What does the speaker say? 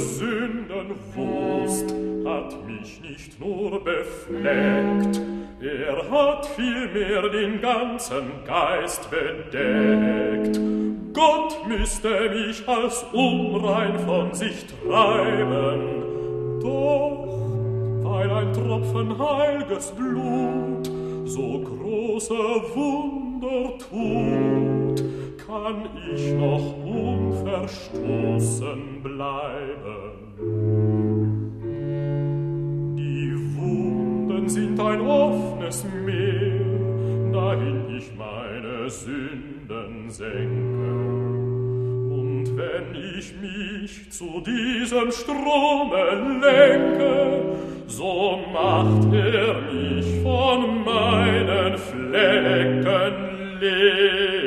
Sündenwurst hat mich nicht nur befleckt, er hat vielmehr den ganzen Geist bedeckt. Gott müsste mich als unrein von sich treiben, doch weil ein Tropfen heilges Blut so große Wunder tut, kann ich noch unverstoßen bleiben. Ein offenes Meer, dahin ich meine Sünden senke. Und wenn ich mich zu diesem Strome lenke, so macht er mich von meinen Flecken leer.